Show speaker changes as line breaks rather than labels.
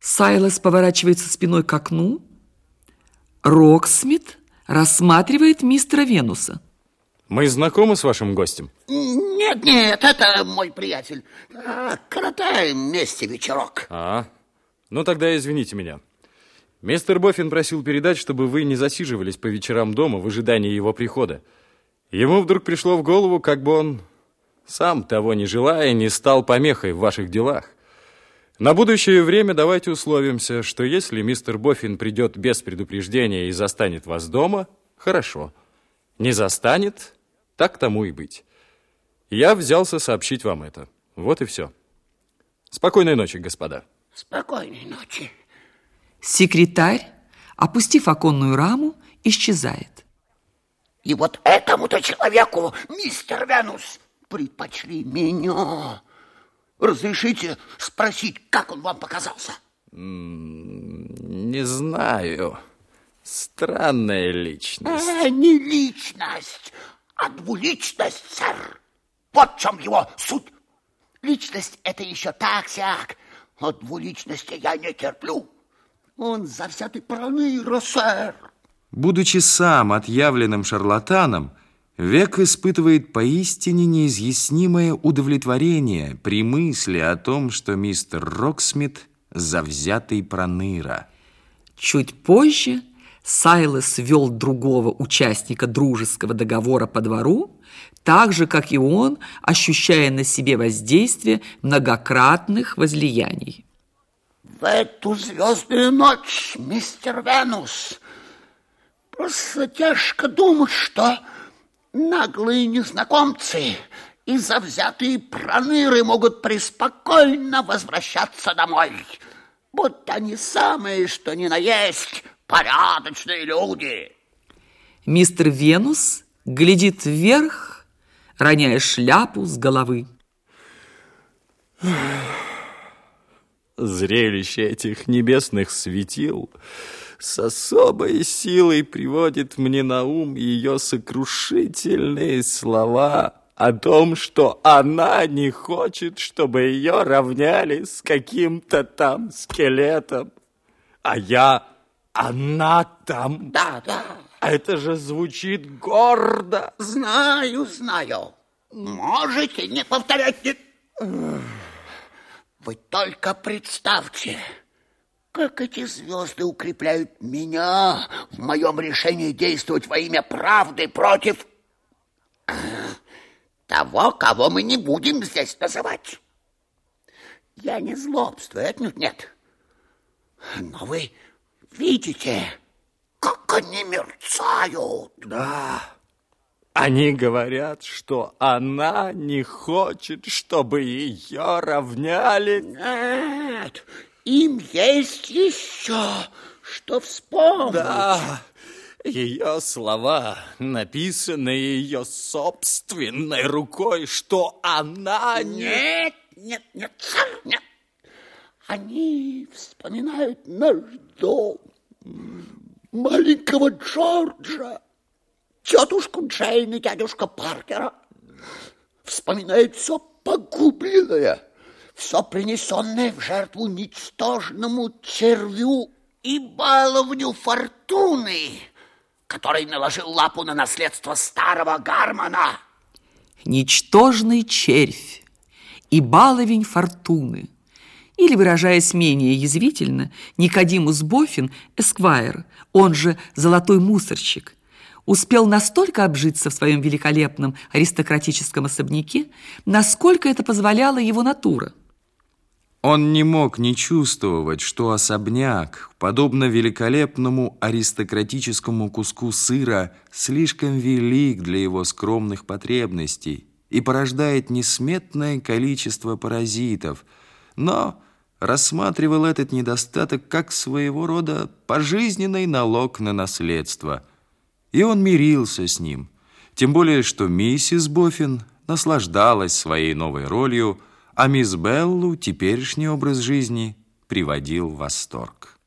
Сайлас поворачивается спиной к окну. Роксмит рассматривает мистера Венуса.
Мы знакомы с вашим гостем?
Нет, нет, это мой приятель. А, коротаем вместе вечерок.
А, ну тогда извините меня. Мистер Боффин просил передать, чтобы вы не засиживались по вечерам дома в ожидании его прихода. Ему вдруг пришло в голову, как бы он, сам того не желая, не стал помехой в ваших делах. На будущее время давайте условимся, что если мистер Боффин придет без предупреждения и застанет вас дома, хорошо. Не застанет, так тому и быть. Я взялся сообщить вам это. Вот и все. Спокойной ночи, господа.
Спокойной ночи.
Секретарь, опустив оконную раму, исчезает.
И вот этому-то человеку, мистер Венус, предпочли меня. Разрешите спросить, как он вам показался?
Не знаю. Странная личность.
А, не личность, а двуличность, сэр. Вот в чем его суть. Личность — это еще так-сяк, но двуличности я не терплю. Он завзятый проныра, сэр.
Будучи сам отъявленным шарлатаном, Век испытывает поистине неизъяснимое удовлетворение при мысли о том, что мистер Роксмит завзятый проныра.
Чуть позже Сайлас вел другого участника дружеского договора по двору, так же, как и он, ощущая на себе воздействие многократных возлияний.
В эту звездную ночь, мистер Венус, просто тяжко думать, что наглые незнакомцы и завзятые проныры могут преспокойно возвращаться домой, будто они самые, что ни на есть, порядочные люди.
Мистер Венус глядит вверх, роняя шляпу с головы.
Зрелище этих небесных светил с особой силой приводит мне на ум ее сокрушительные слова о том, что она не хочет, чтобы ее равняли с каким-то там скелетом. А я она там.
Да, да.
Это же звучит гордо.
Знаю, знаю. Можете не повторять. Вы только представьте, как эти звезды укрепляют меня в моем решении действовать во имя правды против того, кого мы не будем здесь называть. Я не злобствую, отнюдь нет. Но вы видите, как они мерцают.
Да. Они говорят, что она не хочет, чтобы ее равняли.
Нет, им есть еще что вспомнить.
Да, ее слова, написанные ее собственной рукой, что она не...
Нет, нет, нет, нет. Они вспоминают наш дом, маленького Джорджа, тетушку Джейн и дядюшка Паркера. Вспоминает все погубленное, все принесенное в жертву ничтожному червю и баловню фортуны, который наложил лапу на наследство старого Гармона.
Ничтожный червь и баловень фортуны – или, выражаясь менее язвительно, Никодимус Боффин, эсквайр, он же золотой мусорщик, успел настолько обжиться в своем великолепном аристократическом особняке, насколько это позволяла его натура.
Он не мог не чувствовать, что особняк, подобно великолепному аристократическому куску сыра, слишком велик для его скромных потребностей и порождает несметное количество паразитов, но рассматривал этот недостаток как своего рода пожизненный налог на наследство. И он мирился с ним, тем более что миссис Боффин наслаждалась своей новой ролью, а мисс Беллу теперешний образ жизни приводил в восторг.